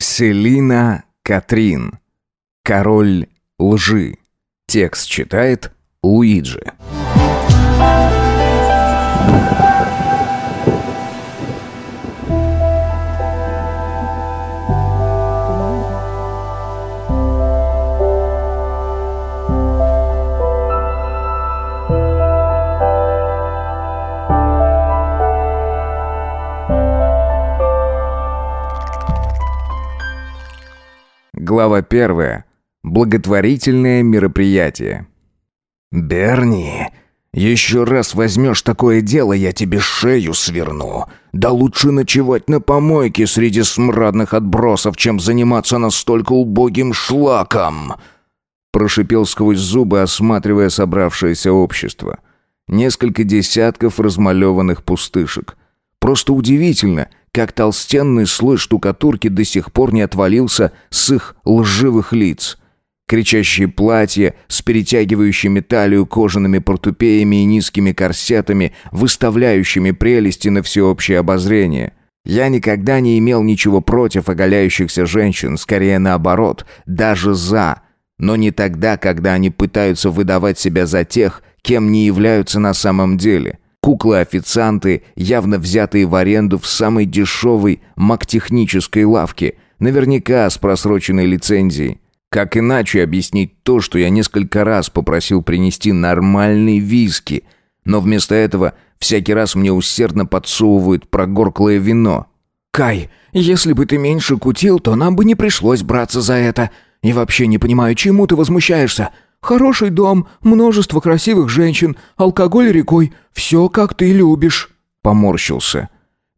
Селина Катрин. Король лжи. Текст читает Луиджи. Глава первая. Благотворительное мероприятие. «Берни, еще раз возьмешь такое дело, я тебе шею сверну. Да лучше ночевать на помойке среди смрадных отбросов, чем заниматься настолько убогим шлаком!» Прошипел сквозь зубы, осматривая собравшееся общество. Несколько десятков размалеванных пустышек. Просто удивительно, как толстенный слой штукатурки до сих пор не отвалился с их лживых лиц. Кричащие платья с перетягивающими талию кожаными портупеями и низкими корсетами, выставляющими прелести на всеобщее обозрение. Я никогда не имел ничего против оголяющихся женщин, скорее наоборот, даже за. Но не тогда, когда они пытаются выдавать себя за тех, кем не являются на самом деле – Куклы-официанты, явно взятые в аренду в самой дешевой мактехнической лавке, наверняка с просроченной лицензией. Как иначе объяснить то, что я несколько раз попросил принести нормальный виски, но вместо этого всякий раз мне усердно подсовывают прогорклое вино? «Кай, если бы ты меньше кутил, то нам бы не пришлось браться за это. И вообще не понимаю, чему ты возмущаешься. Хороший дом, множество красивых женщин, алкоголь рекой, все как ты любишь». Поморщился.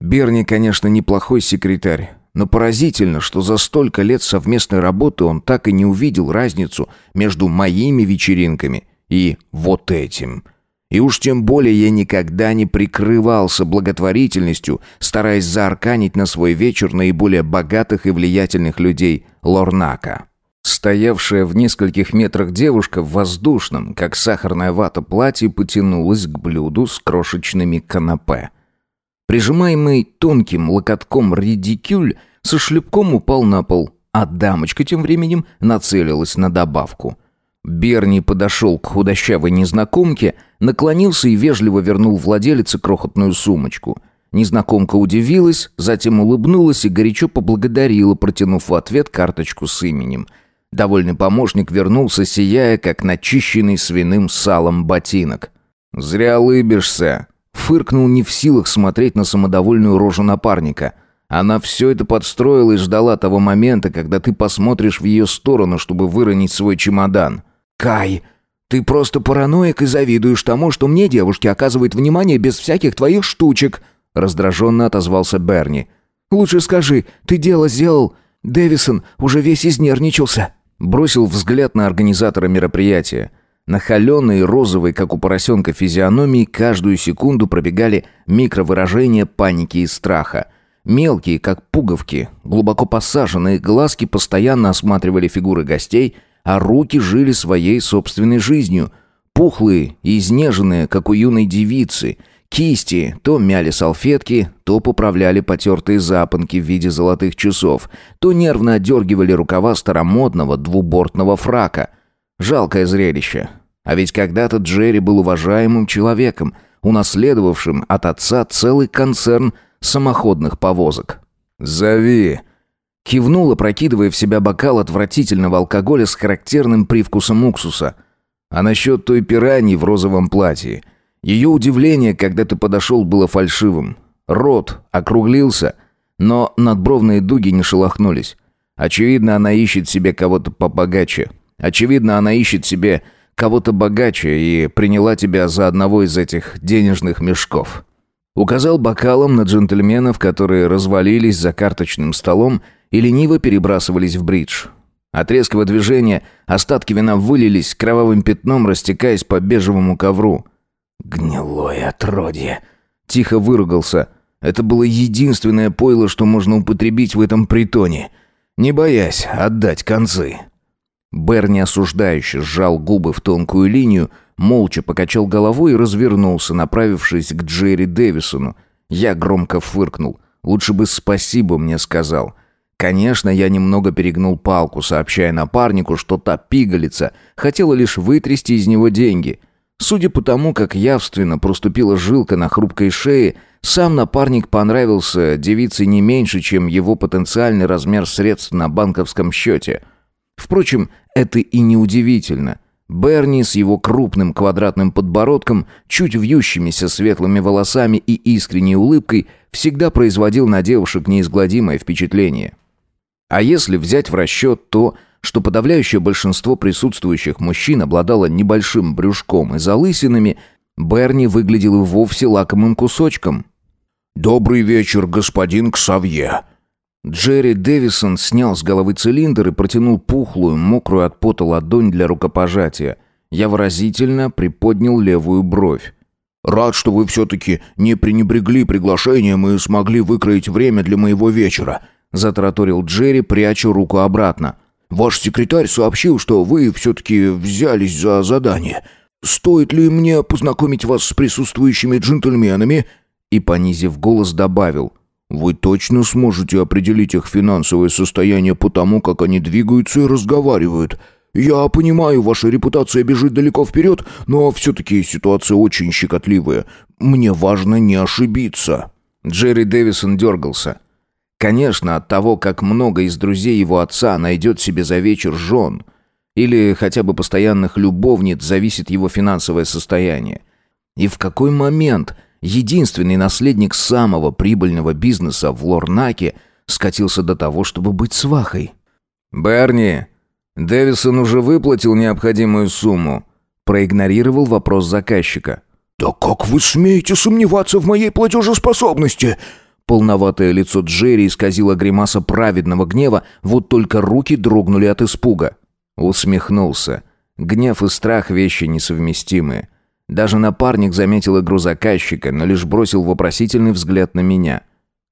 Берни, конечно, неплохой секретарь, но поразительно, что за столько лет совместной работы он так и не увидел разницу между моими вечеринками и вот этим. И уж тем более я никогда не прикрывался благотворительностью, стараясь заарканить на свой вечер наиболее богатых и влиятельных людей Лорнака. Стоявшая в нескольких метрах девушка в воздушном, как сахарная вата, платье потянулась к блюду с крошечными канапе. Прижимаемый тонким локотком редикюль со шлепком упал на пол, а дамочка тем временем нацелилась на добавку. Берни подошел к худощавой незнакомке, наклонился и вежливо вернул владелице крохотную сумочку. Незнакомка удивилась, затем улыбнулась и горячо поблагодарила, протянув в ответ карточку с именем – Довольный помощник вернулся, сияя, как начищенный свиным салом ботинок. «Зря лыбишься!» Фыркнул не в силах смотреть на самодовольную рожу напарника. Она все это подстроила и ждала того момента, когда ты посмотришь в ее сторону, чтобы выронить свой чемодан. «Кай, ты просто параноик и завидуешь тому, что мне девушки оказывают внимание без всяких твоих штучек», раздраженно отозвался Берни. «Лучше скажи, ты дело сделал? Дэвисон уже весь изнервничался». Бросил взгляд на организатора мероприятия. На холеной розовой, как у поросенка, физиономии каждую секунду пробегали микровыражения паники и страха. Мелкие, как пуговки, глубоко посаженные глазки постоянно осматривали фигуры гостей, а руки жили своей собственной жизнью. Пухлые и изнеженные, как у юной девицы – Кисти то мяли салфетки, то поправляли потертые запонки в виде золотых часов, то нервно отдергивали рукава старомодного двубортного фрака. Жалкое зрелище. А ведь когда-то Джерри был уважаемым человеком, унаследовавшим от отца целый концерн самоходных повозок. «Зови!» Кивнул, опрокидывая в себя бокал отвратительного алкоголя с характерным привкусом уксуса. А насчет той пираньи в розовом платье – ее удивление, когда ты подошел, было фальшивым. Рот округлился, но надбровные дуги не шелохнулись. Очевидно, она ищет себе кого-то побогаче. Очевидно, она ищет себе кого-то богаче и приняла тебя за одного из этих денежных мешков. Указал бокалом на джентльменов, которые развалились за карточным столом и лениво перебрасывались в бридж. От резкого движения остатки вина вылились кровавым пятном, растекаясь по бежевому ковру. «Гнилое отродье!» Тихо выругался. Это было единственное пойло, что можно употребить в этом притоне, не боясь отдать концы. Берни осуждающе сжал губы в тонкую линию, молча покачал головой и развернулся, направившись к Джерри Дэвисону. Я громко фыркнул. Лучше бы спасибо мне сказал. Конечно, я немного перегнул палку, сообщая напарнику, что та пигалица хотела лишь вытрясти из него деньги. Судя по тому, как явственно проступила жилка на хрупкой шее, сам напарник понравился девице не меньше, чем его потенциальный размер средств на банковском счете. Впрочем, это и не удивительно. Берни с его крупным квадратным подбородком, чуть вьющимися светлыми волосами и искренней улыбкой всегда производил на девушек неизгладимое впечатление. А если взять в расчет то, что подавляющее большинство присутствующих мужчин обладало небольшим брюшком и залысинами, Берни выглядел и вовсе лакомым кусочком. «Добрый вечер, господин Ксавье!» Джерри Дэвисон снял с головы цилиндр и протянул пухлую, мокрую от пота ладонь для рукопожатия. Я выразительно приподнял левую бровь. «Рад, что вы все-таки не пренебрегли приглашением и смогли выкроить время для моего вечера», затраторил Джерри, пряча руку обратно. «Ваш секретарь сообщил, что вы все-таки взялись за задание. Стоит ли мне познакомить вас с присутствующими джентльменами?» И, понизив голос, добавил – вы точно сможете определить их финансовое состояние по тому, как они двигаются и разговаривают. Я понимаю, ваша репутация бежит далеко вперед, но все-таки ситуация очень щекотливая. Мне важно не ошибиться». Джерри Дэвисон дергался. Конечно, от того, как много из друзей его отца найдет себе за вечер жен или хотя бы постоянных любовниц, зависит его финансовое состояние. И в какой момент единственный наследник самого прибыльного бизнеса в Лорнаке, скатился до того, чтобы быть свахой. «Берни, Дэвисон уже выплатил необходимую сумму», проигнорировал вопрос заказчика. «Да как вы смеете сомневаться в моей платежеспособности?» Полноватое лицо Джерри исказило гримаса праведного гнева, вот только руки дрогнули от испуга. Усмехнулся. Гнев и страх — вещи несовместимые. Даже напарник заметил игру заказчика, но лишь бросил вопросительный взгляд на меня.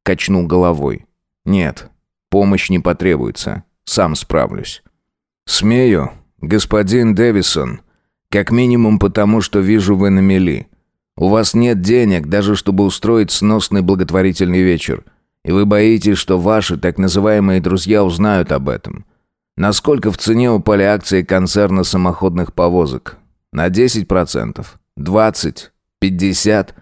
Качнул головой. «Нет, помощь не потребуется. Сам справлюсь». «Смею, господин Дэвисон. Как минимум потому, что вижу вы на мели. У вас нет денег, даже чтобы устроить сносный благотворительный вечер. И вы боитесь, что ваши так называемые друзья узнают об этом. Насколько в цене упали акции концерна самоходных повозок? На 10%. Двадцать? Пятьдесят?»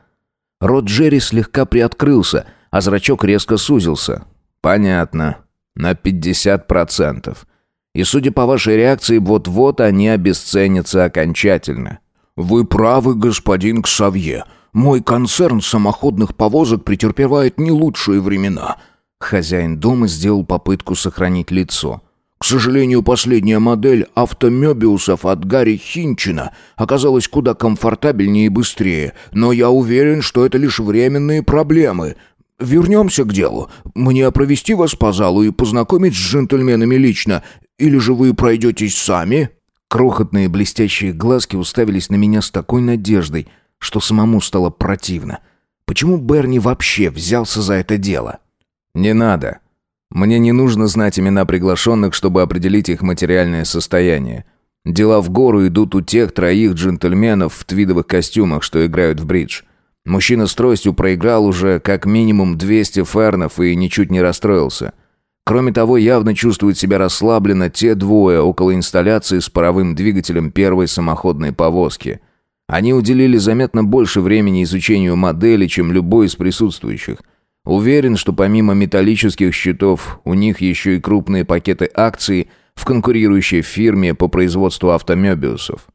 Рот Джерри слегка приоткрылся, а зрачок резко сузился. «Понятно. На пятьдесят процентов. И судя по вашей реакции, вот-вот они обесценятся окончательно». «Вы правы, господин Ксавье. Мой концерн самоходных повозок претерпевает не лучшие времена». Хозяин дома сделал попытку сохранить лицо. К сожалению, последняя модель автомебиусов от Гарри Хинчина оказалась куда комфортабельнее и быстрее, но я уверен, что это лишь временные проблемы. Вернемся к делу. Мне провести вас по залу и познакомить с джентльменами лично, или же вы пройдетесь сами?» Крохотные блестящие глазки уставились на меня с такой надеждой, что самому стало противно. Почему Берни вообще взялся за это дело? «Не надо», мне не нужно знать имена приглашенных, чтобы определить их материальное состояние. Дела в гору идут у тех троих джентльменов в твидовых костюмах, что играют в бридж. Мужчина с тростью проиграл уже как минимум 200 фернов и ничуть не расстроился. Кроме того, явно чувствуют себя расслабленно те двое около инсталляции с паровым двигателем первой самоходной повозки. Они уделили заметно больше времени изучению модели, чем любой из присутствующих – Уверен, что помимо металлических щитов, у них еще и крупные пакеты акций в конкурирующей фирме по производству автомебиусов.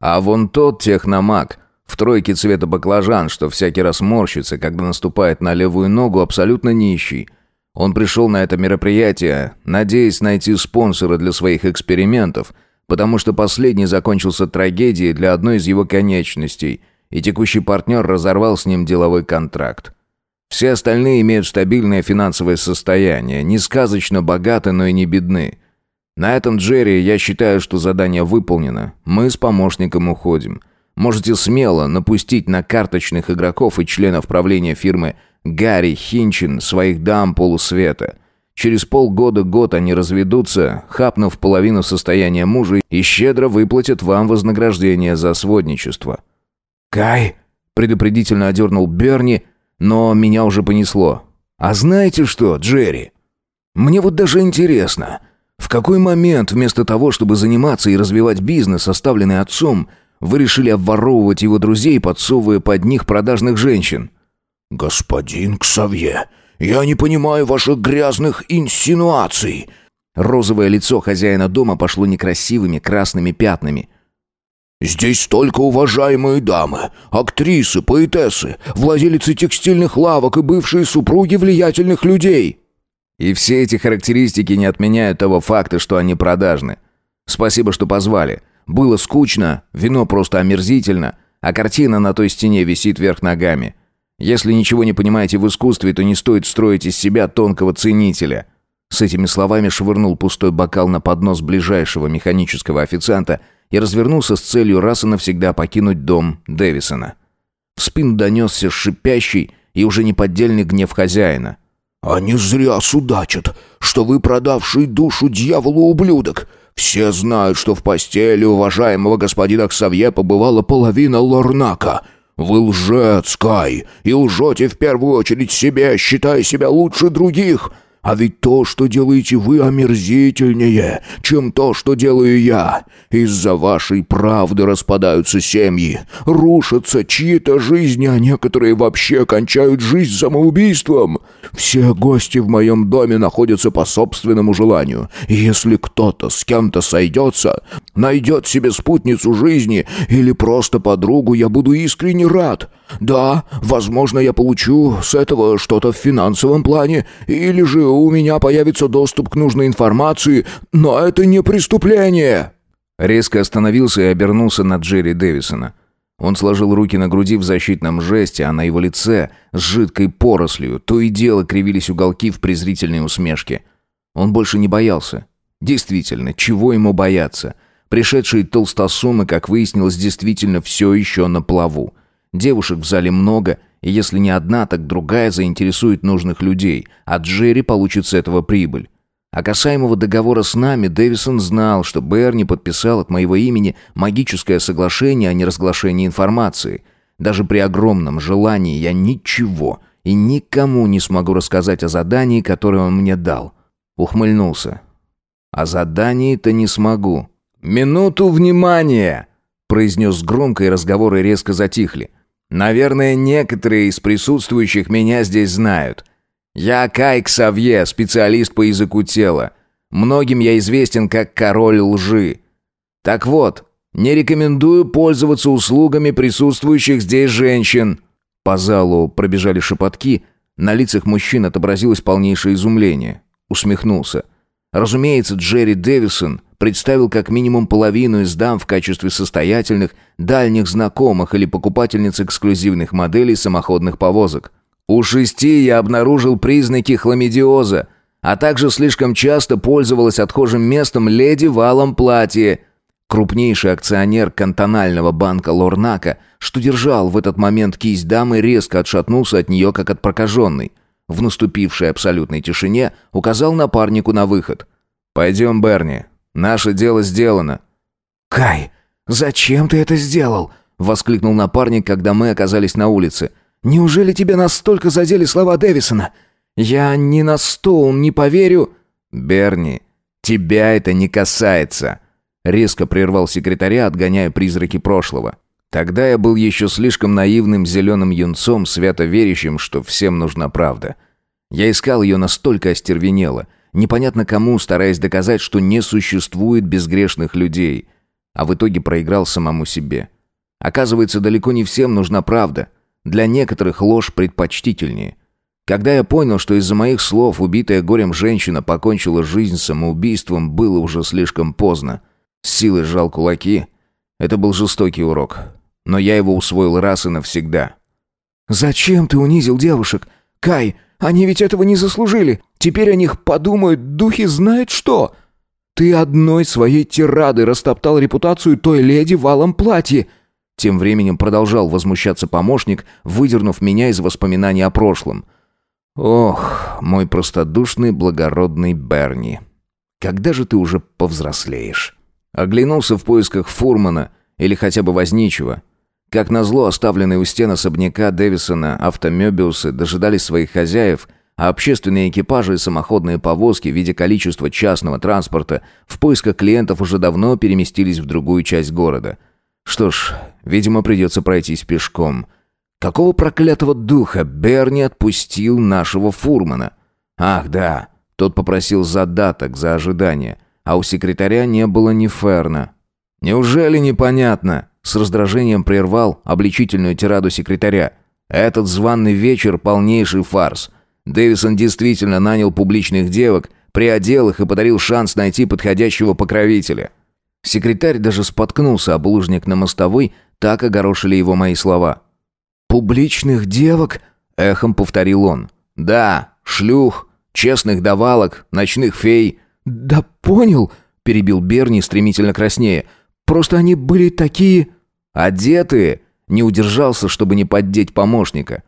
А вон тот техномаг в тройке цвета баклажан, что всякий раз морщится, когда наступает на левую ногу, абсолютно нищий. Он пришел на это мероприятие, надеясь найти спонсора для своих экспериментов, потому что последний закончился трагедией для одной из его конечностей, и текущий партнер разорвал с ним деловой контракт. Все остальные имеют стабильное финансовое состояние, не сказочно богаты, но и не бедны. На этом, Джерри, я считаю, что задание выполнено. Мы с помощником уходим. Можете смело напустить на карточных игроков и членов правления фирмы Гарри Хинчин своих дам полусвета. Через полгода-год они разведутся, хапнув половину состояния мужа и щедро выплатят вам вознаграждение за сводничество. «Кай!» – предупредительно одернул Берни – но меня уже понесло. «А знаете что, Джерри?» Мне вот даже интересно, в какой момент вместо того, чтобы заниматься и развивать бизнес, оставленный отцом, вы решили обворовывать его друзей, подсовывая под них продажных женщин?» «Господин Ксавье, я не понимаю ваших грязных инсинуаций!» Розовое лицо хозяина дома пошло некрасивыми красными пятнами. «Здесь только уважаемые дамы, актрисы, поэтессы, владелицы текстильных лавок и бывшие супруги влиятельных людей». И все эти характеристики не отменяют того факта, что они продажны. Спасибо, что позвали. Было скучно, вино просто омерзительно, а картина на той стене висит вверх ногами. Если ничего не понимаете в искусстве, то не стоит строить из себя тонкого ценителя. С этими словами швырнул пустой бокал на поднос ближайшего механического официанта и развернулся с целью раз и навсегда покинуть дом Дэвисона. В спину донесся шипящий и уже неподдельный гнев хозяина. «Они зря судачат, что вы продавший душу дьяволу ублюдок. Все знают, что в постели уважаемого господина Ксавье побывала половина Лорнака. Вы лжец, Кай, и лжете в первую очередь себе, считая себя лучше других. А ведь то, что делаете вы, омерзительнее, чем то, что делаю я. Из-за вашей правды распадаются семьи, рушатся чьи-то жизни, а некоторые вообще кончают жизнь самоубийством. Все гости в моем доме находятся по собственному желанию. И если кто-то с кем-то сойдется, найдет себе спутницу жизни или просто подругу, я буду искренне рад. Да, возможно, я получу с этого что-то в финансовом плане, или же у меня появится доступ к нужной информации, но это не преступление!» Резко остановился и обернулся на Джерри Дэвисона. Он сложил руки на груди в защитном жесте, а на его лице с жидкой порослью то и дело кривились уголки в презрительной усмешке. Он больше не боялся. Действительно, чего ему бояться? Пришедшие толстосумы, как выяснилось, действительно все еще на плаву. Девушек в зале много, и если не одна, так другая заинтересует нужных людей, а Джерри получит с этого прибыль. А касаемого договора с нами, Дэвисон знал, что Берни подписал от моего имени магическое соглашение о неразглашении информации. Даже при огромном желании я ничего и никому не смогу рассказать о задании, которое он мне дал. Ухмыльнулся. О задании-то не смогу. «Минуту внимания!» произнес громко, и разговоры резко затихли. Наверное, некоторые из присутствующих меня здесь знают. Я Кай Ксавье, специалист по языку тела. Многим я известен как король лжи. Так вот, не рекомендую пользоваться услугами присутствующих здесь женщин. По залу пробежали шепотки, на лицах мужчин отобразилось полнейшее изумление. Усмехнулся. Разумеется, Джерри Дэвисон представил как минимум половину из дам в качестве состоятельных, дальних знакомых или покупательниц эксклюзивных моделей самоходных повозок. У шести я обнаружил признаки хламидиоза, а также слишком часто пользовалась отхожим местом леди в алом платье. Крупнейший акционер кантонального банка Лорнака, что держал в этот момент кисть дамы, резко отшатнулся от нее, как от прокаженной. В наступившей абсолютной тишине указал напарнику на выход. «Пойдем, Берни, Наше дело сделано». «Кай, зачем ты это сделал?» — воскликнул напарник, когда мы оказались на улице. «Неужели тебя настолько задели слова Дэвисона? Я ни на сто не поверю...» «Берни, тебя это не касается», — резко прервал секретаря, отгоняя призраки прошлого. Тогда я был еще слишком наивным зеленым юнцом, свято верящим, что всем нужна правда. Я искал ее настолько остервенело — непонятно кому, стараясь доказать, что не существует безгрешных людей, а в итоге проиграл самому себе. Оказывается, далеко не всем нужна правда. Для некоторых ложь предпочтительнее. Когда я понял, что из-за моих слов убитая горем женщина покончила жизнь самоубийством, было уже слишком поздно. С силой сжал кулаки. Это был жестокий урок. Но я его усвоил раз и навсегда. «Зачем ты унизил девушек? Кай, они ведь этого не заслужили. Теперь о них подумают духи знает что. Ты одной своей тирадой растоптал репутацию той леди в алом платье». Тем временем продолжал возмущаться помощник, выдернув меня из воспоминаний о прошлом. «Ох, мой простодушный благородный Берни, когда же ты уже повзрослеешь?» Оглянулся в поисках фурмана или хотя бы возничего. Как назло, оставленные у стен особняка Дэвисона автомебиусы дожидались своих хозяев, а общественные экипажи и самоходные повозки в виде количества частного транспорта в поисках клиентов уже давно переместились в другую часть города. Что ж, видимо, придется пройтись пешком. Какого проклятого духа Берни отпустил нашего фурмана? Ах, да, тот попросил задаток за ожидание, а у секретаря не было ни ферна. Неужели непонятно? С раздражением прервал обличительную тираду секретаря. Этот званый вечер полнейший фарс. Дэвисон действительно нанял публичных девок, приодел их и подарил шанс найти подходящего покровителя. Секретарь даже споткнулся об лужник на мостовой, так огорошили его мои слова. «Публичных девок?» — эхом повторил он. «Да, шлюх, Честных давалок, ночных фей». «Да понял», — перебил Берни, стремительно краснее. «Просто они были такие...» «Одетые?» — не удержался, чтобы не поддеть помощника.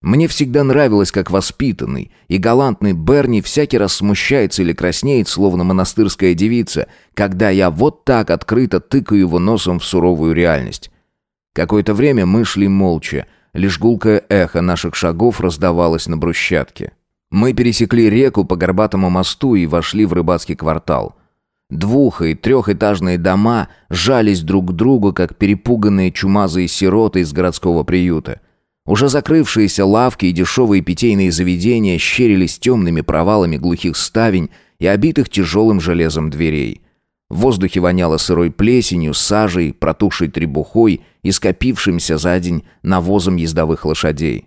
Мне всегда нравилось, как воспитанный и галантный Берни всякий раз смущается или краснеет, словно монастырская девица, когда я вот так открыто тыкаю его носом в суровую реальность. Какое-то время мы шли молча, лишь гулкое эхо наших шагов раздавалось на брусчатке. Мы пересекли реку по горбатому мосту и вошли в рыбацкий квартал. Двух- и трехэтажные дома жались друг к другу, как перепуганные чумазые сироты из городского приюта. Уже закрывшиеся лавки и дешевые питейные заведения щерились темными провалами глухих ставень и обитых тяжелым железом дверей. В воздухе воняло сырой плесенью, сажей, протухшей требухой и скопившимся за день навозом ездовых лошадей.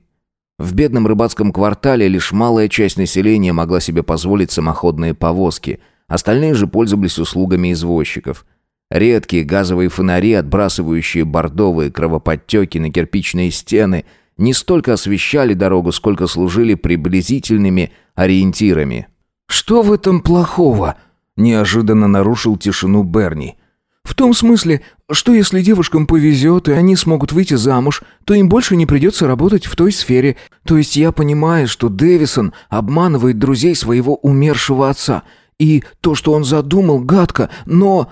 В бедном рыбацком квартале лишь малая часть населения могла себе позволить самоходные повозки, остальные же пользовались услугами извозчиков. Редкие газовые фонари, отбрасывающие бордовые кровоподтеки на кирпичные стены, не столько освещали дорогу, сколько служили приблизительными ориентирами. «Что в этом плохого?» – неожиданно нарушил тишину Берни. В том смысле, что если девушкам повезет, и они смогут выйти замуж, то им больше не придется работать в той сфере. То есть я понимаю, что Дэвисон обманывает друзей своего умершего отца. И то, что он задумал, гадко, но...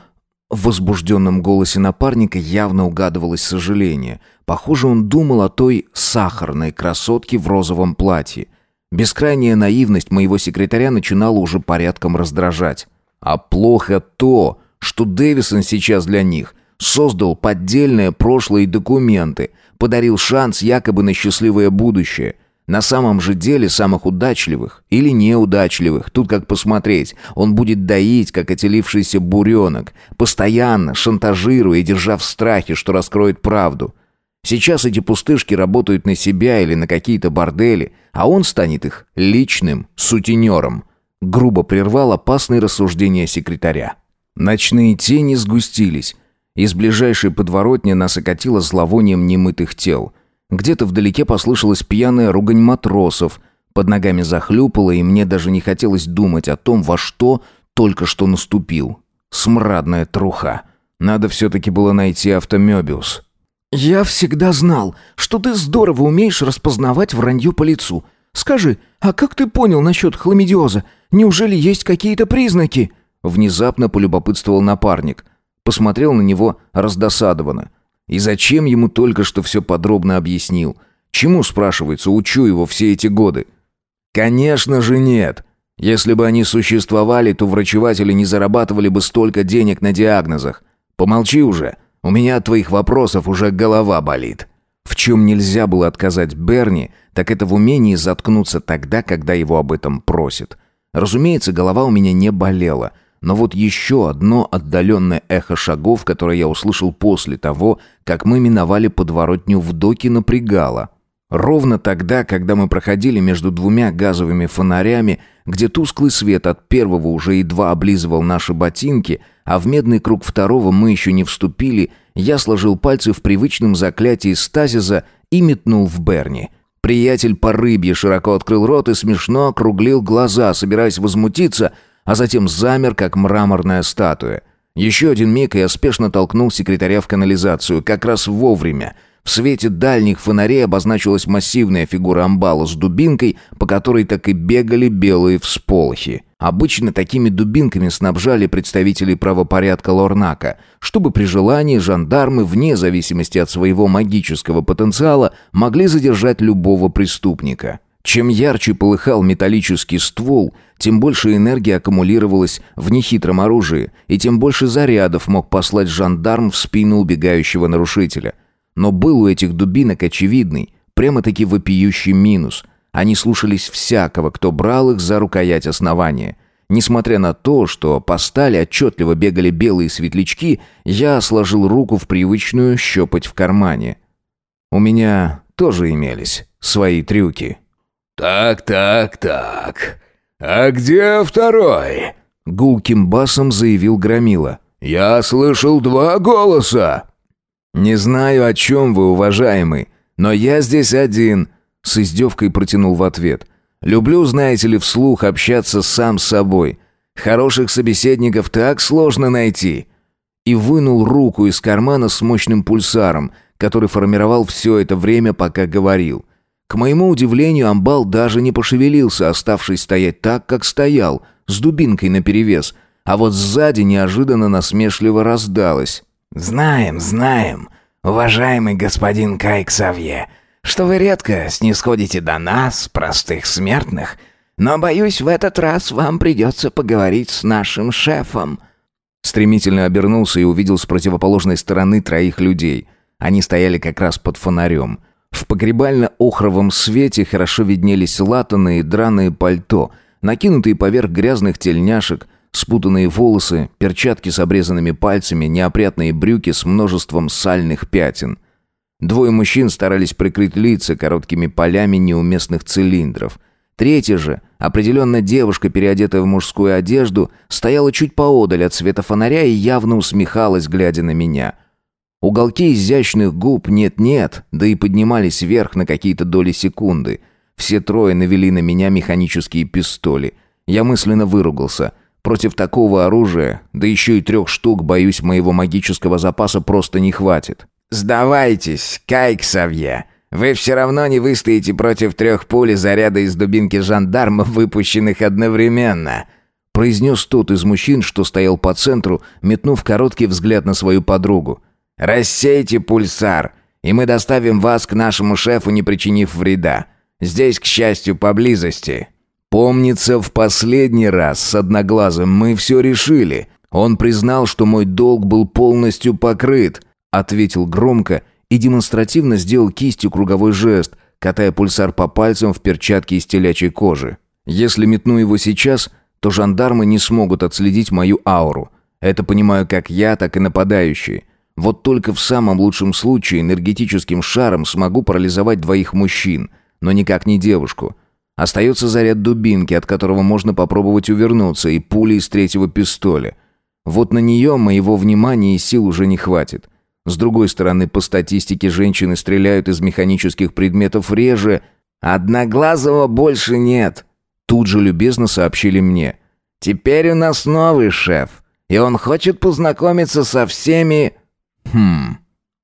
В возбужденном голосе напарника явно угадывалось сожаление. Похоже, он думал о той сахарной красотке в розовом платье. Бескрайняя наивность моего секретаря начинала уже порядком раздражать. А плохо то, что Дэвисон сейчас для них создал поддельное прошлое и документы, подарил шанс якобы на счастливое будущее. На самом же деле самых удачливых или неудачливых, тут как посмотреть, он будет доить, как отелившийся буренок, постоянно шантажируя и держа в страхе, что раскроет правду. Сейчас эти пустышки работают на себя или на какие-то бордели, а он станет их личным сутенером. Грубо прервал опасные рассуждения секретаря. Ночные тени сгустились. Из ближайшей подворотни нас окатило зловонием немытых тел. Где-то вдалеке послышалась пьяная ругань матросов. Под ногами захлюпало, и мне даже не хотелось думать о том, во что только что наступил. Смрадная труха. Надо все-таки было найти автомебиус. «Я всегда знал, что ты здорово умеешь распознавать вранье по лицу. Скажи, а как ты понял насчет хламидиоза? Неужели есть какие-то признаки?» Внезапно полюбопытствовал напарник. Посмотрел на него раздосадованно. И зачем ему только что все подробно объяснил? Чему, спрашивается, учу его все эти годы? Конечно же нет. Если бы они существовали, то врачеватели не зарабатывали бы столько денег на диагнозах. Помолчи уже. У меня от твоих вопросов уже голова болит. В чем нельзя было отказать Берни, так это в умении заткнуться тогда, когда его об этом просят. Разумеется, голова у меня не болела – но вот еще одно отдаленное эхо шагов, которое я услышал после того, как мы миновали подворотню в доке, напрягало. Ровно тогда, когда мы проходили между двумя газовыми фонарями, где тусклый свет от первого уже едва облизывал наши ботинки, а в медный круг второго мы еще не вступили, я сложил пальцы в привычном заклятии стазиса и метнул в Берни. Приятель по рыбье широко открыл рот и смешно округлил глаза, собираясь возмутиться — а затем замер, как мраморная статуя. Еще один миг, и я спешно толкнул секретаря в канализацию, как раз вовремя. В свете дальних фонарей обозначилась массивная фигура амбала с дубинкой, по которой так и бегали белые всполохи. Обычно такими дубинками снабжали представителей правопорядка Лорнака, чтобы при желании жандармы, вне зависимости от своего магического потенциала, могли задержать любого преступника. Чем ярче полыхал металлический ствол, тем больше энергии аккумулировалось в нехитром оружии, и тем больше зарядов мог послать жандарм в спину убегающего нарушителя. Но был у этих дубинок очевидный, прямо-таки вопиющий минус. Они слушались всякого, кто брал их за рукоять основания. Несмотря на то, что по стали отчетливо бегали белые светлячки, я сложил руку в привычную щепоть в кармане. У меня тоже имелись свои трюки. «Так, так, так. А где второй?» Гулким басом заявил Громила. «Я слышал два голоса». «Не знаю, о чем вы, уважаемый, но я здесь один», — с издевкой протянул в ответ. «Люблю, знаете ли, вслух общаться сам с собой. Хороших собеседников так сложно найти». И вынул руку из кармана с мощным пульсаром, который формировал все это время, пока говорил. К моему удивлению, амбал даже не пошевелился, оставшись стоять так, как стоял, с дубинкой наперевес, а вот сзади неожиданно насмешливо раздалось. «Знаем, знаем, уважаемый господин Кайксавье, что вы редко снисходите до нас, простых смертных, но, боюсь, в этот раз вам придется поговорить с нашим шефом». Стремительно обернулся и увидел с противоположной стороны троих людей. Они стояли как раз под фонарем — в погребально-охровом свете хорошо виднелись латаные драные пальто, накинутые поверх грязных тельняшек, спутанные волосы, перчатки с обрезанными пальцами, неопрятные брюки с множеством сальных пятен. Двое мужчин старались прикрыть лица короткими полями неуместных цилиндров. Третья же, определенно девушка, переодетая в мужскую одежду, стояла чуть поодаль от света фонаря и явно усмехалась, глядя на меня — Уголки изящных губ нет-нет, да и поднимались вверх на какие-то доли секунды. Все трое навели на меня механические пистоли. Я мысленно выругался. Против такого оружия, да еще и трех штук, боюсь, моего магического запаса просто не хватит. «Сдавайтесь, Кайк Савье. Вы все равно не выстоите против трех пуль заряда из дубинки жандарма, выпущенных одновременно», произнес тот из мужчин, что стоял по центру, метнув короткий взгляд на свою подругу. Рассейте пульсар, и мы доставим вас к нашему шефу, не причинив вреда. Здесь, к счастью, поблизости». «Помнится, в последний раз с Одноглазым мы все решили. Он признал, что мой долг был полностью покрыт», ответил громко и демонстративно сделал кистью круговой жест, катая пульсар по пальцам в перчатке из телячьей кожи. «Если метну его сейчас, то жандармы не смогут отследить мою ауру. Это понимаю как я, так и нападающие. Вот только в самом лучшем случае энергетическим шаром смогу парализовать двоих мужчин, но никак не девушку. Остается заряд дубинки, от которого можно попробовать увернуться, и пули из третьего пистоля. Вот на нее моего внимания и сил уже не хватит. С другой стороны, по статистике, женщины стреляют из механических предметов реже. «Одноглазого больше нет», — тут же любезно сообщили мне. «Теперь у нас новый шеф, и он хочет познакомиться со всеми...» Хм,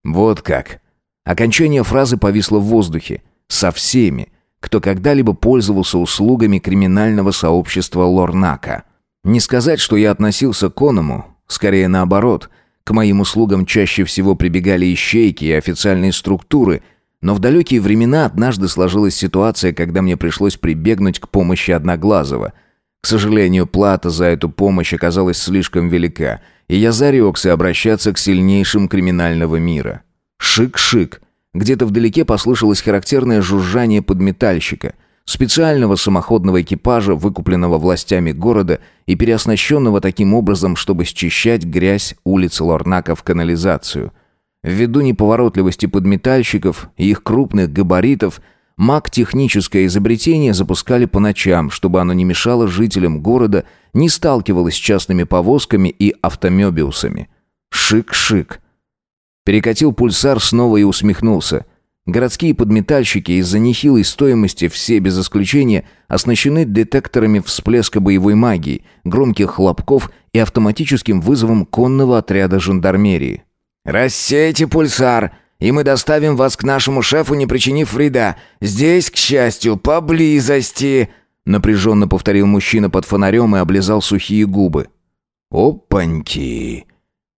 вот как. Окончание фразы повисло в воздухе. Со всеми, кто когда-либо пользовался услугами криминального сообщества Лорнака. Не сказать, что я относился к оному, скорее наоборот. К моим услугам чаще всего прибегали ищейки и официальные структуры, но в далекие времена однажды сложилась ситуация, когда мне пришлось прибегнуть к помощи Одноглазого. К сожалению, плата за эту помощь оказалась слишком велика — и я зарекся обращаться к сильнейшим криминального мира. Шик-шик. Где-то вдалеке послышалось характерное жужжание подметальщика, специального самоходного экипажа, выкупленного властями города и переоснащенного таким образом, чтобы счищать грязь улиц Лорнака в канализацию. Ввиду неповоротливости подметальщиков и их крупных габаритов – Маг-техническое изобретение запускали по ночам, чтобы оно не мешало жителям города, не сталкивалось с частными повозками и автомебиусами. Шик-шик. Перекатил пульсар снова и усмехнулся. Городские подметальщики из-за нехилой стоимости все без исключения оснащены детекторами всплеска боевой магии, громких хлопков и автоматическим вызовом конного отряда жандармерии. «Рассейте пульсар!» И мы доставим вас к нашему шефу, не причинив вреда. Здесь, к счастью, поблизости!» Напряженно повторил мужчина под фонарем и облизал сухие губы. «Опаньки!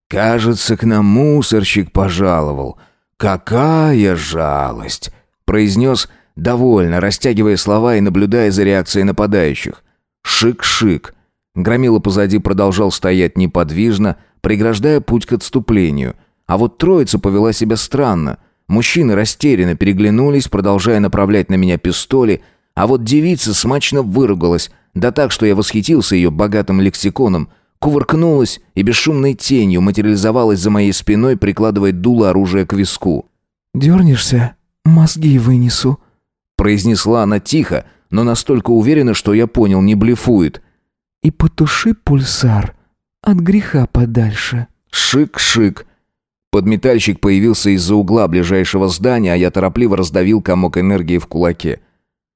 Кажется, к нам мусорщик пожаловал. Какая жалость!» произнес, довольно, растягивая слова и наблюдая за реакцией нападающих. Шик-шик. Громила позади продолжал стоять неподвижно, преграждая путь к отступлению. А вот троица повела себя странно. Мужчины растерянно переглянулись, продолжая направлять на меня пистоли, а вот девица смачно выругалась, да так, что я восхитился ее богатым лексиконом, кувыркнулась и бесшумной тенью материализовалась за моей спиной, прикладывая дуло оружия к виску. «Дернешься, мозги вынесу», — произнесла она тихо, но настолько уверенно, что я понял, не блефует. «И потуши пульсар от греха подальше». Шик-шик. Подметальщик появился из-за угла ближайшего здания, а я торопливо раздавил комок энергии в кулаке.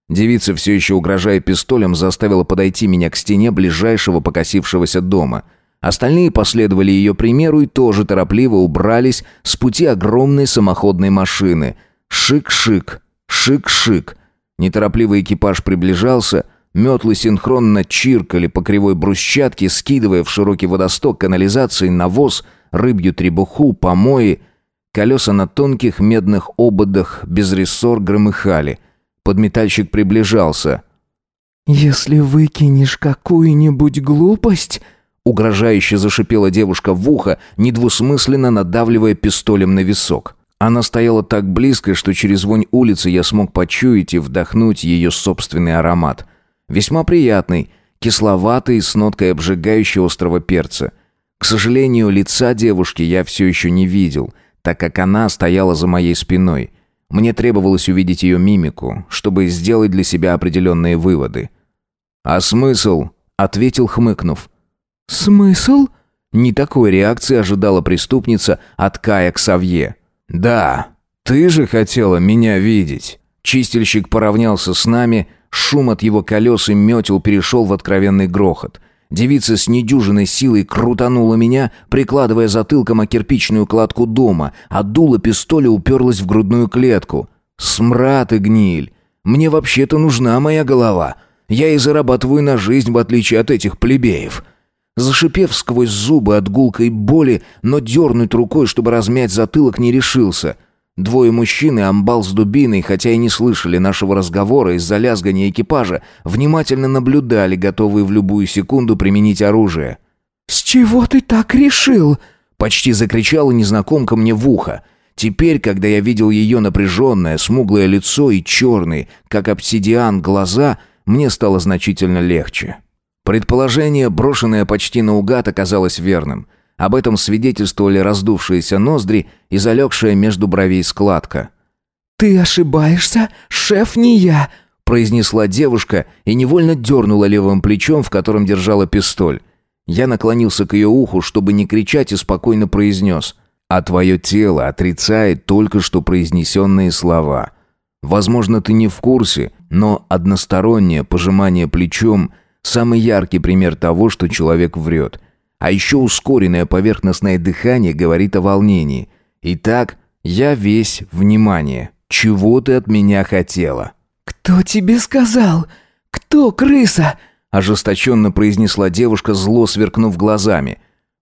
Девица, все еще угрожая пистолем, заставила подойти меня к стене ближайшего покосившегося дома. Остальные последовали ее примеру и тоже торопливо убрались с пути огромной самоходной машины. Шик-шик, шик-шик. Неторопливый экипаж приближался, метлы синхронно чиркали по кривой брусчатке, скидывая в широкий водосток канализации навоз, рыбью требуху, помои. Колеса на тонких медных ободах без рессор громыхали — Подметальщик приближался. «Если выкинешь какую-нибудь глупость...» Угрожающе зашипела девушка в ухо, недвусмысленно надавливая пистолем на висок. Она стояла так близко, что через вонь улицы я смог почуять и вдохнуть ее собственный аромат. Весьма приятный, кисловатый, с ноткой обжигающего острого перца. К сожалению, лица девушки я все еще не видел, так как она стояла за моей спиной. Мне требовалось увидеть ее мимику, чтобы сделать для себя определенные выводы. «А смысл?» — ответил, хмыкнув. «Смысл?» Не такой реакции ожидала преступница от Кая к Савье. «Да, ты же хотела меня видеть». Чистильщик поравнялся с нами, шум от его колес и метел перешел в откровенный грохот — Девица с недюжиной силой крутанула меня, прикладывая затылком о кирпичную кладку дома, а дуло пистоля уперлась в грудную клетку. Смрад и гниль. Мне вообще-то нужна моя голова. Я и зарабатываю на жизнь, в отличие от этих плебеев. Зашипев сквозь зубы от гулкой боли, но дернуть рукой, чтобы размять затылок, не решился — Двое мужчин и амбал с дубиной, хотя и не слышали нашего разговора из-за лязгания экипажа, внимательно наблюдали, готовые в любую секунду применить оружие. «С чего ты так решил?» Почти закричала незнакомка мне в ухо. Теперь, когда я видел ее напряженное, смуглое лицо и черные, как обсидиан, глаза, мне стало значительно легче. Предположение, брошенное почти наугад, оказалось верным — об этом свидетельствовали раздувшиеся ноздри и залегшая между бровей складка. «Ты ошибаешься, шеф не я», — произнесла девушка и невольно дернула левым плечом, в котором держала пистоль. Я наклонился к ее уху, чтобы не кричать, и спокойно произнес. «А твое тело отрицает только что произнесенные слова. Возможно, ты не в курсе, но одностороннее пожимание плечом — самый яркий пример того, что человек врет». А еще ускоренное поверхностное дыхание говорит о волнении. Итак, я весь внимание. Чего ты от меня хотела? «Кто тебе сказал? Кто крыса?» Ожесточенно произнесла девушка, зло сверкнув глазами.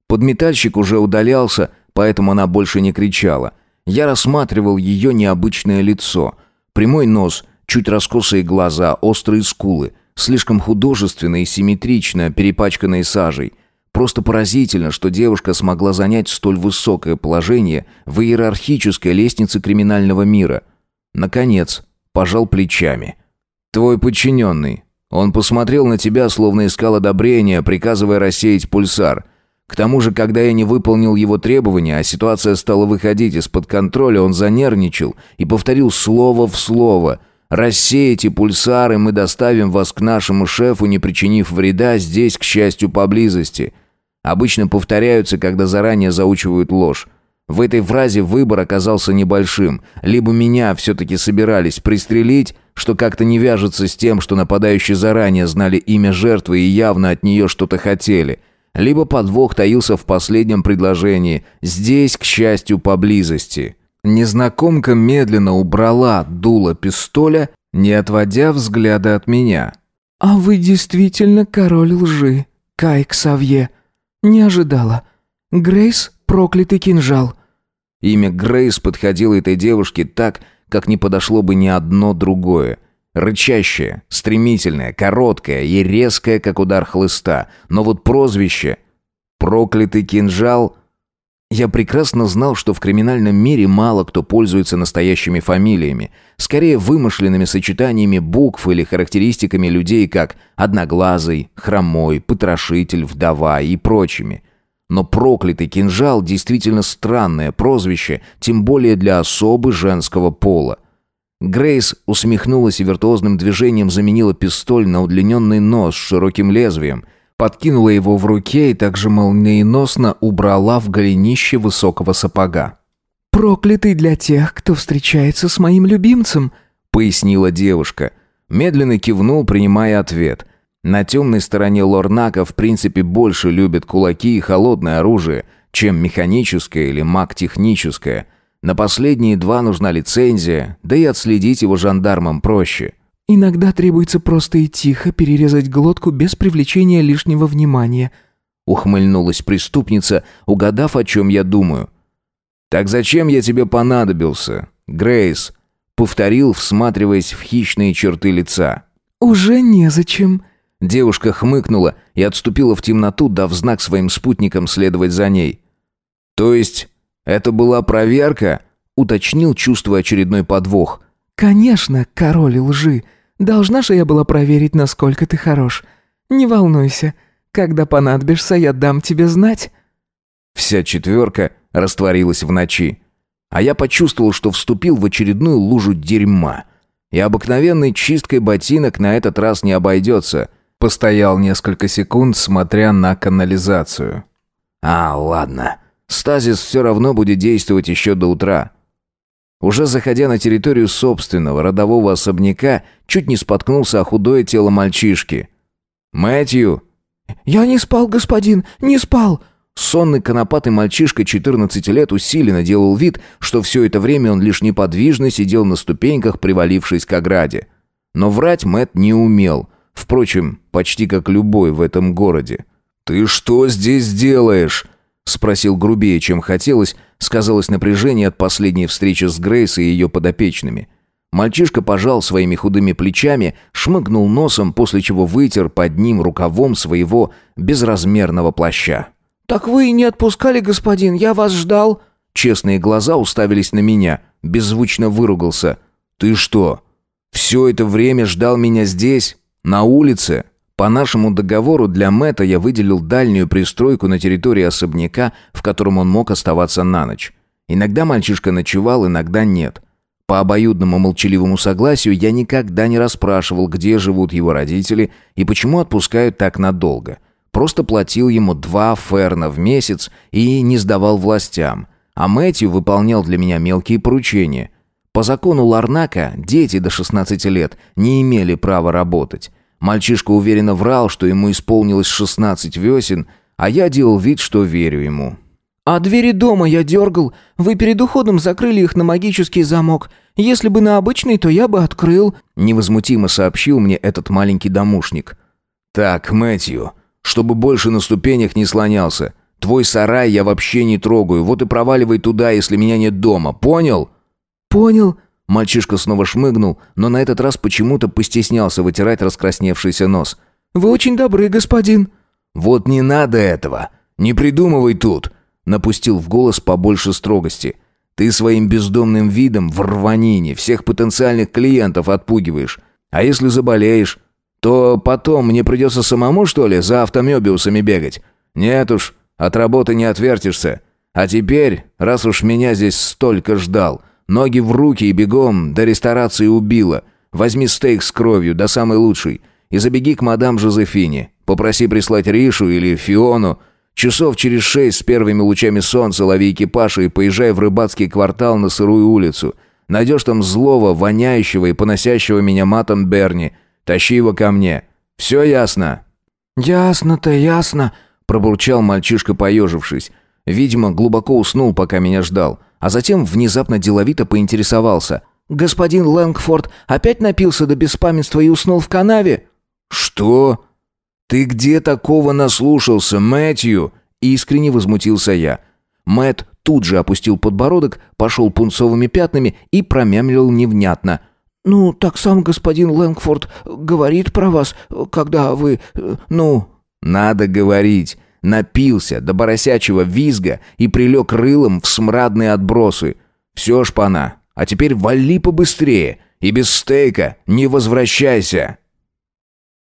Подметальщик уже удалялся, поэтому она больше не кричала. Я рассматривал ее необычное лицо. Прямой нос, чуть раскосые глаза, острые скулы, слишком художественно и симметрично, перепачканные сажей. Просто поразительно, что девушка смогла занять столь высокое положение в иерархической лестнице криминального мира. Наконец, пожал плечами. «Твой подчиненный. Он посмотрел на тебя, словно искал одобрения, приказывая рассеять пульсар. К тому же, когда я не выполнил его требования, а ситуация стала выходить из-под контроля, он занервничал и повторил слово в слово – Рассеете пульсары, мы доставим вас к нашему шефу, не причинив вреда здесь, к счастью, поблизости. Обычно повторяются, когда заранее заучивают ложь. В этой фразе выбор оказался небольшим. Либо меня все-таки собирались пристрелить, что как-то не вяжется с тем, что нападающие заранее знали имя жертвы и явно от нее что-то хотели. Либо подвох таился в последнем предложении «здесь, к счастью, поблизости». Незнакомка медленно убрала дуло пистоля, не отводя взгляда от меня. «А вы действительно король лжи, Кай Ксавье. Не ожидала. Грейс — проклятый кинжал». Имя Грейс подходило этой девушке так, как не подошло бы ни одно другое. Рычащее, стремительное, короткое и резкое, как удар хлыста. Но вот прозвище «Проклятый кинжал» Я прекрасно знал, что в криминальном мире мало кто пользуется настоящими фамилиями, скорее вымышленными сочетаниями букв или характеристиками людей, как «одноглазый», «хромой», «потрошитель», «вдова» и прочими. Но проклятый кинжал действительно странное прозвище, тем более для особы женского пола. Грейс усмехнулась и виртуозным движением заменила пистоль на удлиненный нос с широким лезвием – подкинула его в руке и также молниеносно убрала в голенище высокого сапога. «Проклятый для тех, кто встречается с моим любимцем», — пояснила девушка. Медленно кивнул, принимая ответ. На темной стороне Лорнака в принципе больше любят кулаки и холодное оружие, чем механическое или маг-техническое. На последние два нужна лицензия, да и отследить его жандармам проще. Иногда требуется просто и тихо перерезать глотку без привлечения лишнего внимания. Ухмыльнулась преступница, угадав, о чем я думаю. «Так зачем я тебе понадобился, Грейс?» Повторил, всматриваясь в хищные черты лица. «Уже незачем». Девушка хмыкнула и отступила в темноту, дав знак своим спутникам следовать за ней. «То есть это была проверка?» Уточнил, чувствуя очередной подвох. «Конечно, король лжи. Должна же я была проверить, насколько ты хорош. Не волнуйся, когда понадобишься, я дам тебе знать». Вся четверка растворилась в ночи. А я почувствовал, что вступил в очередную лужу дерьма. И обыкновенной чисткой ботинок на этот раз не обойдется. Постоял несколько секунд, смотря на канализацию. А, ладно. Стазис все равно будет действовать еще до утра. Уже заходя на территорию собственного родового особняка, чуть не споткнулся о худое тело мальчишки. «Мэтью!» «Я не спал, господин, не спал!» Сонный конопатый мальчишка 14 лет усиленно делал вид, что все это время он лишь неподвижно сидел на ступеньках, привалившись к ограде. Но врать Мэт не умел. Впрочем, почти как любой в этом городе. «Ты что здесь делаешь?» Спросил грубее, чем хотелось, сказалось напряжение от последней встречи с Грейс и ее подопечными. Мальчишка пожал своими худыми плечами, шмыгнул носом, после чего вытер под ним рукавом своего безразмерного плаща. «Так вы и не отпускали, господин, я вас ждал». Честные глаза уставились на меня, беззвучно выругался. «Ты что, все это время ждал меня здесь, на улице?» По нашему договору для Мэтта я выделил дальнюю пристройку на территории особняка, в котором он мог оставаться на ночь. Иногда мальчишка ночевал, иногда нет. По обоюдному молчаливому согласию я никогда не расспрашивал, где живут его родители и почему отпускают так надолго. Просто платил ему два ферна в месяц и не сдавал властям. А Мэтью выполнял для меня мелкие поручения. По закону Ларнака дети до 16 лет не имели права работать. Мальчишка уверенно врал, что ему исполнилось 16 весен, а я делал вид, что верю ему. «А двери дома я дергал. Вы перед уходом закрыли их на магический замок. Если бы на обычный, то я бы открыл», — невозмутимо сообщил мне этот маленький домушник. «Так, Мэтью, чтобы больше на ступенях не слонялся. Твой сарай я вообще не трогаю, вот и проваливай туда, если меня нет дома, понял?» «Понял», Мальчишка снова шмыгнул, но на этот раз почему-то постеснялся вытирать раскрасневшийся нос. «Вы очень добры, господин». «Вот не надо этого. Не придумывай тут», — напустил в голос побольше строгости. «Ты своим бездомным видом в рванине всех потенциальных клиентов отпугиваешь. А если заболеешь, то потом мне придется самому, что ли, за автомебиусами бегать? Нет уж, от работы не отвертишься. А теперь, раз уж меня здесь столько ждал, Ноги в руки и бегом до ресторации убила. Возьми стейк с кровью, да самый лучший. И забеги к мадам Жозефине. Попроси прислать Ришу или Фиону. Часов через шесть с первыми лучами солнца лови экипаж и поезжай в рыбацкий квартал на сырую улицу. Найдешь там злого, воняющего и поносящего меня матом Берни. Тащи его ко мне. Все ясно?» «Ясно-то, ясно», — пробурчал мальчишка, поежившись. Видимо, глубоко уснул, пока меня ждал а затем внезапно деловито поинтересовался. «Господин Лэнгфорд опять напился до беспамятства и уснул в канаве?» «Что? Ты где такого наслушался, Мэтью?» Искренне возмутился я. Мэт тут же опустил подбородок, пошел пунцовыми пятнами и промямлил невнятно. «Ну, так сам господин Лэнгфорд говорит про вас, когда вы... ну...» «Надо говорить». Напился до боросячего визга и прилег рылом в смрадные отбросы. «Все, шпана, а теперь вали побыстрее и без стейка не возвращайся!»